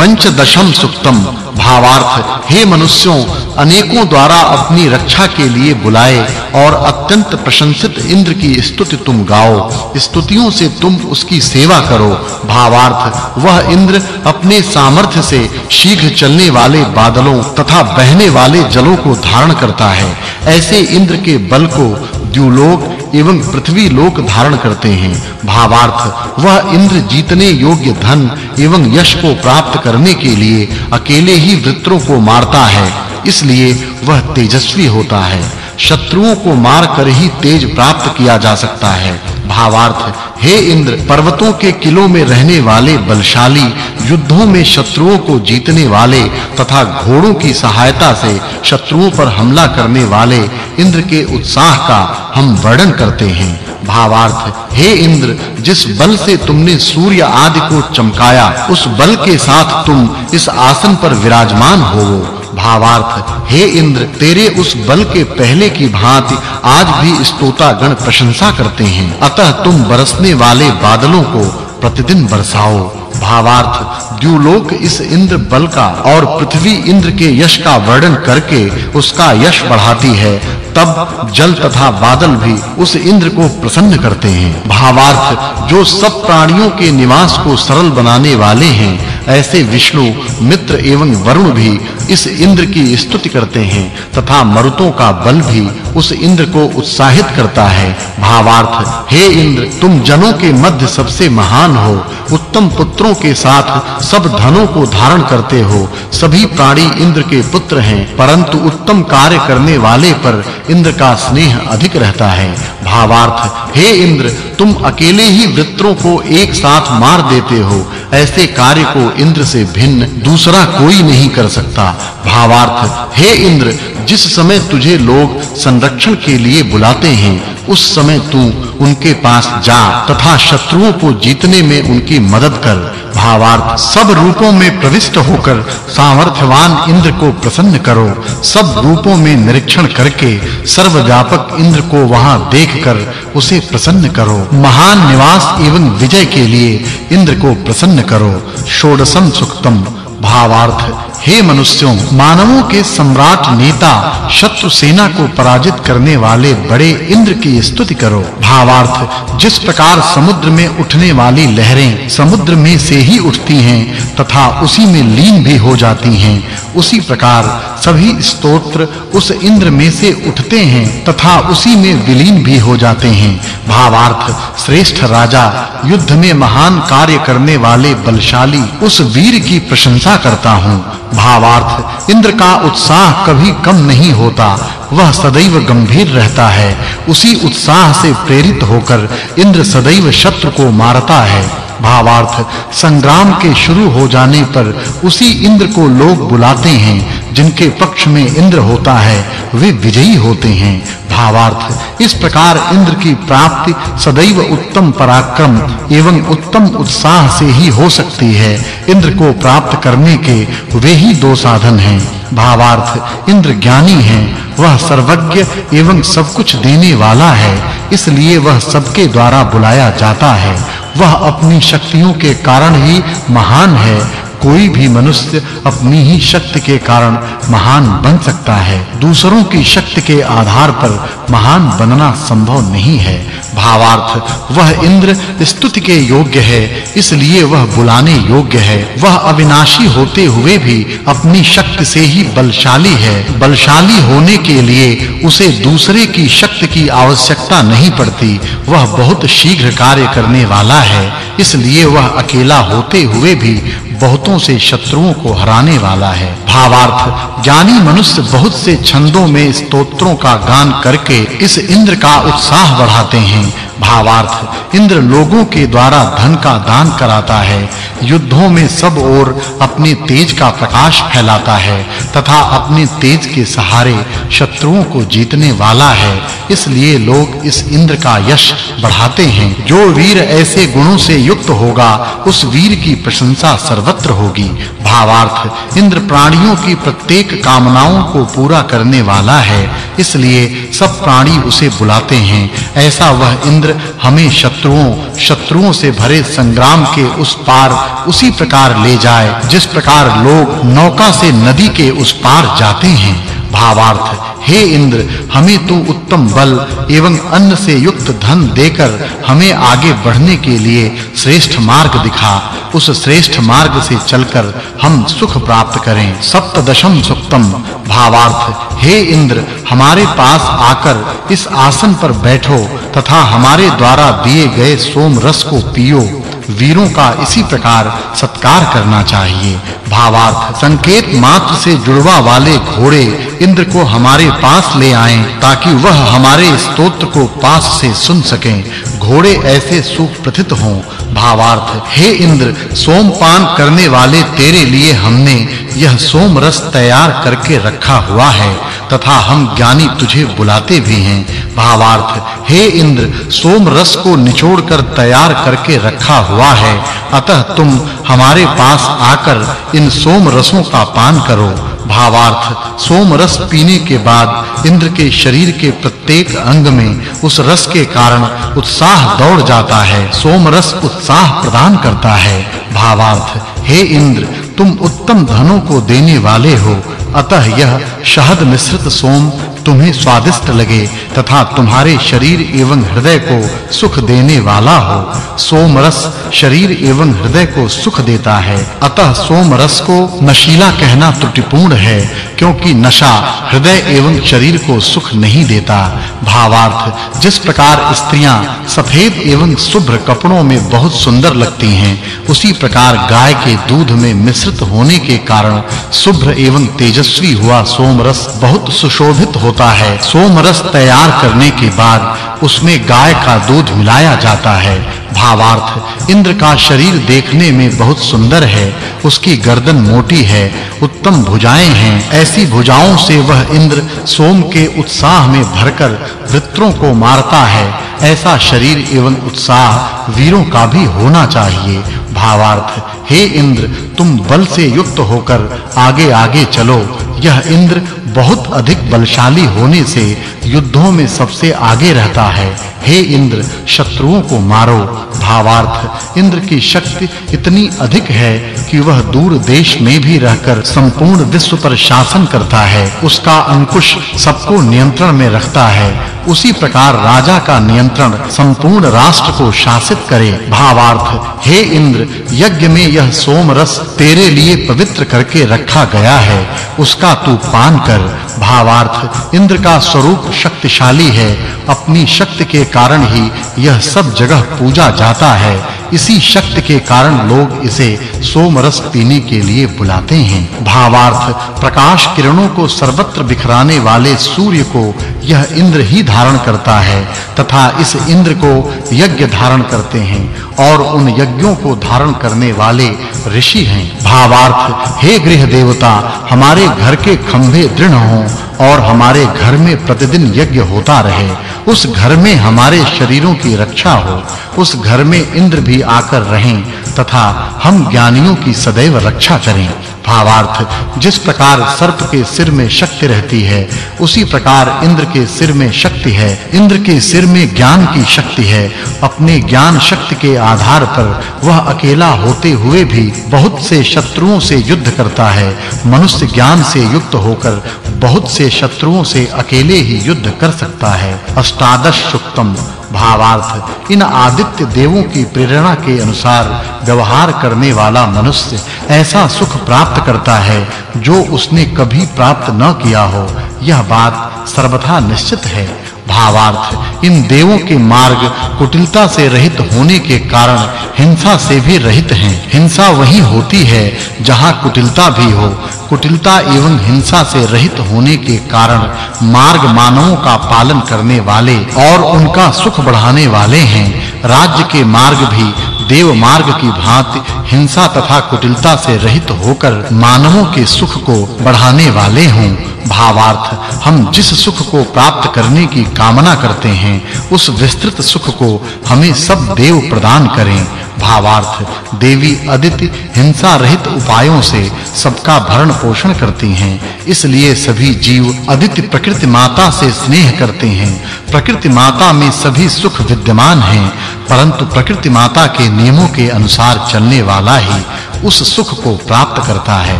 पंचदशम सुक्तम। भावार्थ, हे मनुष्यों, अनेकों द्वारा अपनी रक्षा के लिए बुलाए और अत्यंत प्रशंसित इंद्र की स्तुति तुम गाओ। स्तुतियों से तुम उसकी सेवा करो। भावार्थ, वह इंद्र अपने सामर्थ्य से शीघ्र चलने वाले बादलों तथा बहने वाले जलों को धारण करता है। ऐसे इंद्र के बल को द्युलोक एवं पृथ्वी लोक धारण करते हैं, भावार्थ, वह इंद्र जीतने योग्य धन एवं यश को प्राप्त करने के लिए अकेले ही वृत्रों को मारता है, इसलिए वह तेजस्वी होता है। शत्रुओं को मार कर ही तेज प्राप्त किया जा सकता है। भावार्थ हे। इंद्र, पर्वतों के किलों में रहने वाले बलशाली, युद्धों में शत्रुओं को जीतने वाले तथा घोड़ों की सहायता से शत्रुओं पर हमला करने वाले इंद्र के उत्साह का हम वर्णन करते हैं। भावार्थ, हे इंद्र, जिस बल से तुमने सूर्य आदि को चमकाया, उस बल के साथ तुम इस आसन पर विराजमान होवो। भावार्थ, हे इंद्र, तेरे उस बल के पहले की भांति आज भी स्तोता गण प्रशंसा करते हैं। अतः तुम बरसने वाले बादलों को प्रतिदिन बरसाओ। भावार्थ, द्युलोक इस इंद्र बल का और पृथ्वी इंद्र के यश का वर्णन करके उसका यश बढ़ाती है। तब जल तथा बादल भी उस इंद्र को प्रसन्न करते हैं। भावार्थ, जो सब प्राणियों के निवास को सरल बनाने वाले हैं ऐसे विष्णु, मित्र एवं वरुण भी इस इंद्र की स्तुति करते हैं, तथा मरुतों का बल भी उस इंद्र को उत्साहित करता है। भावार्थ, हे इंद्र, तुम जनों के मध्य सबसे महान हो, उत्तम पुत्रों के साथ सब धनों को धारण करते हो, सभी प्राणी इंद्र के पुत्र हैं, परंतु उत्तम कार्य करने वाले पर इंद्र का स्नेह अधिक रहता है। भावार्थ, हे इंद्र, तुम अकेले ही वृत्रों को एक साथ मार देते हो ऐसे कार्य को इंद्र से भिन्न दूसरा कोई नहीं कर सकता। भावार्थ, हे इंद्र, जिस समय तुझे लोग संरक्षण के लिए बुलाते हैं उस समय तू उनके पास जा, तथा शत्रुओं को जीतने में उनकी मदद कर। भावार्थ, सब रूपों में प्रविष्ट होकर सामर्थ्यवान इंद्र को प्रसन्न करो। सब रूपों में निरीक्षण करके सर्वव्यापक इंद्र को वहाँ देखकर उसे प्रसन्न करो। महान निवास एवं विजय के लिए इंद्र को प्रसन्न करो। षोडशम सुक्तम। भावार्थ हे मनुष्यों, मानवों के सम्राट नेता, शत्रु सेना को पराजित करने वाले बड़े इंद्र की स्तुति करो। भावार्थ, जिस प्रकार समुद्र में उठने वाली लहरें समुद्र में से ही उठती हैं, तथा उसी में लीन भी हो जाती हैं, उसी प्रकार सभी स्तोत्र उस इंद्र में से उठते हैं, तथा उसी में विलीन भी हो जाते हैं। भावार्थ, श्रेष्ठ राजा, युद्ध में महान कार्य करने वाले बलशाली, उस वीर की प्रशंसा करता हूँ। भावार्थ, इंद्र का उत्साह कभी कम नहीं होता, वह सदैव गंभीर रहता है। उसी उत्साह से प्रेरित होकर इंद्र सदैव शत्रु को मारता है। भावार्थ, संग्राम के शुरू हो जाने पर उसी इंद्र को लोग बुलाते हैं जिनके पक्ष में इंद्र होता है, वे विजयी होते हैं। भावार्थ, इस प्रकार इंद्र की प्राप्ति सदैव उत्तम पराक्रम एवं उत्तम उत्साह से ही हो सकती है। इंद्र को प्राप्त करने के वे ही दो साधन हैं। भावार्थ, इंद्र ज्ञानी है, वह सर्वज्ञ एवं सब कुछ देने वाला है, इसलिए वह सबके द्वारा बुलाया जाता है। वह अपनी शक्तियों के कारण ही महान है कोई भी मनुष्य अपनी ही शक्ति के कारण महान बन सकता है। दूसरों की शक्ति के आधार पर महान बनना संभव नहीं है। भावार्थ, वह इंद्र स्तुति के योग्य है, इसलिए वह बुलाने योग्य है। वह अविनाशी होते हुए भी अपनी शक्ति से ही बलशाली है। बलशाली होने के लिए उसे दूसरे की शक्ति की आवश्यकता नहीं पड़ती। वह बहुत शीघ्र कार्य करने वाला है, इसलिए वह अकेला होते हुए भी बहुतों से शत्रुओं को हराने वाला है। भावार्थ, ज्ञानी मनुष्य बहुत से छंदों में स्तोत्रों का गान करके इस इंद्र का उत्साह बढ़ाते हैं। भावार्थ। इंद्र लोगों के द्वारा धन का दान कराता है। युद्धों में सब ओर अपने तेज का प्रकाश फैलाता है तथा अपने तेज के सहारे शत्रुओं को जीतने वाला है। इसलिए लोग इस इंद्र का यश बढ़ाते हैं। जो वीर ऐसे गुणों से युक्त होगा, उस वीर की प्रशंसा सर्वत्र होगी। भावार्थ, इंद्र प्राणियों की प्रत्येक कामनाओं को पूरा करने वाला है। इसलिए सब प्राणी उसे बुलाते हैं। ऐसा वह इंद्र हमें शत्रुओं शत्रुओं से भरे संग्राम के उस पार, उसी प्रकार ले जाए, जिस प्रकार लोग नौका से नदी के उस पार जाते हैं। भावार्थ, हे इंद्र, हमें तू उत्तम बल एवं अन्न से युक्त धन देकर हमें आगे बढ़ने के लिए श्रेष्ठ मार्ग दिखा। उस श्रेष्ठ मार्ग से चलकर हम सुख प्राप्त करें। सप्तदशम सुक्तम। भावार्थ, हे इंद्र, हमारे पास आकर इस आसन पर बैठो तथा हमारे द्वारा दिए गए सोम रस को पियो। वीरों का इसी प्रकार सत्कार करना चाहिए। भावार्थ, संकेत मात्र से जुड़वा वाले घोड़े इंद्र को हमारे पास ले आएँ, ताकि वह हमारे स्तोत्र को पास से सुन सकें। घोड़े ऐसे सुप्रथित हों। भावार्थ, हे इंद्र, सोमपान करने वाले तेरे लिए हमने यह सोम रस तैयार करके रखा हुआ है, तथा हम ज्ञानी तुझे बुलाते भी हैं। भावार्थ, हे इंद्र, सोम रस को निचोड़कर तैयार करके रखा हुआ है। अतः तुम हमारे पास आकर इन सोम रसों का पान करो। भावार्थ, सोम रस पीने के बाद इंद्र के शरीर के प्रत्येक अंग में उस रस के कारण उत्साह दौड़ जाता है। सोम रस उत्साह प्रदान करता है। भावार्थ, हे इंद्र तुम उत्तम धनों को देने वाले हो। अतः यह शहद मिश्रित सोम तुम्हें स्वादिष्ट लगे तथा तुम्हारे शरीर एवं हृदय को सुख देने वाला हो। सोम रस शरीर एवं हृदय को सुख देता है। अतः सोम रस को नशीला कहना त्रुटिपूर्ण है। क्योंकि नशा हृदय एवं शरीर को सुख नहीं देता। भावार्थ, जिस प्रकार स्त्रियाँ सफ़ेद एवं शुभ्र कपड़ों में बहुत सुंदर लगती हैं, उसी प्रकार गाय के दूध में मिश्रित होने के कारण शुभ्र एवं तेजस्वी हुआ सोम रस बहुत सुशोभित होता है। सोम रस तैयार करने के बाद उसमें गाय का दूध मिलाया जाता है। भावार्थ, इंद्र का शरीर देखने में बहुत सुंदर है। उसकी गर्दन मोटी है, उत्तम भुजाएँ हैं। ऐसी भुजाओं से वह इंद्र सोम के उत्साह में भरकर वृत्रों को मारता है। ऐसा शरीर एवं उत्साह वीरों का भी होना चाहिए। भावार्थ, हे इंद्र, तुम बल से युक्त होकर आगे आगे चलो। यह इंद्र बहुत अधिक बलशाली होने से युद्धों में सबसे आगे रहता है। हे इंद्र, शत्रुओं को मारो। भावार्थ, इंद्र की शक्ति इतनी अधिक है कि वह दूर देश में भी रहकर संपूर्ण विश्व पर शासन करता है। उसका अंकुश सबको नियंत्रण में रखता है। उसी प्रकार राजा का नियंत्रण संपूर्ण राष्ट्र को शासित करे। भावार्थ, हे इंद्र, यज्ञ में यह सोम रस तेरे लिए पवित्र करके रखा गया है। उसका तू पान कर। भावार्थ, इंद्र का स्वरूप शक्तिशाली है। अपनी शक्ति के कारण ही यह सब जगह पूजा जाता है। इसी शक्ति के कारण लोग इसे सोम रस पीने के लिए बुलाते हैं। भावार्थ, प्रकाश किरणों को सर्वत्र बिखराने वाले सूर्य को यह इंद्र ही धारण करता है, तथा इस इंद्र को यज्ञ धारण करते हैं, और उन यज्ञों को धारण करने वाले ऋषि हैं। भावार्थ, हे गृह देवता, हमारे घर के खंभे दृढ़ हों और हमारे घर में प्रतिदिन यज्ञ होता रहे। उस घर में हमारे शरीरों की रक्षा हो। उस घर में इंद्र भी आकर रहें तथा हम ज्ञानियों की सदैव रक्षा करें। भावार्थ, जिस प्रकार सर्प के सिर में शक्ति रहती है, उसी प्रकार इंद्र के सिर में शक्ति है। इंद्र के सिर में ज्ञान की शक्ति है। अपने ज्ञान शक्ति के आधार पर वह अकेला होते हुए भी बहुत से शत्रुओं से युद्ध करता है। मनुष्य ज्ञान से युक्त होकर बहुत से शत्रुओं से अकेले ही युद्ध कर सकता है। अष्टादश सुक्तम भावार्थ, इन आदित्य देवों की प्रेरणा के अनुसार व्यवहार करने वाला मनुष्य ऐसा सुख प्राप्त करता है, जो उसने कभी प्राप्त न किया हो। यह बात सर्वथा निश्चित है। भावार्थ। इन देवों के मार्ग कुटिलता से रहित होने के कारण हिंसा से भी रहित हैं। हिंसा वही होती है जहाँ कुटिलता भी हो। कुटिलता एवं हिंसा से रहित होने के कारण मार्ग मानवों का पालन करने वाले और उनका सुख बढ़ाने वाले हैं। राज्य के मार्ग भी देव मार्ग की भांति हिंसा तथा कुटिलता से रहित होकर मानवों के सुख को बढ़ाने वाले हों। भावार्थ। हम जिस सुख को प्राप्त करने की कामना करते हैं, उस विस्तृत सुख को हमें सब देव प्रदान करें। भावार्थ, देवी अदिति हिंसा रहित उपायों से सबका भरण पोषण करती हैं। इसलिए सभी जीव अदिति प्रकृति माता से स्नेह करते हैं। प्रकृति माता में सभी सुख विद्यमान हैं, परंतु प्रकृति माता के नियमों के अनुसार चलने वाला ही उस सुख को प्राप्त करता है।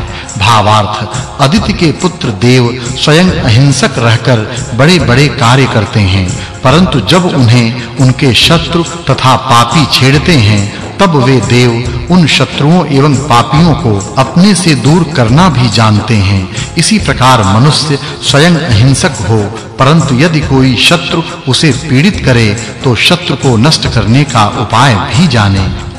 भावार्थ, अदिति के पुत्र देव स्वयं अहिंसक रहकर बड़े-बड़े कार्य करते हैं, परंतु जब उन्हें उनके शत्रु तथा पापी छेड़ते हैं, तब वे देव उन शत्रुओं एवं पापियों को अपने से दूर करना भी जानते हैं। इसी प्रकार मनुष्य स्वयं अहिंसक हो, परंतु यदि कोई शत्रु उसे पीड़ित करे तो शत्रु को नष्ट करने का उपाय भी जाने।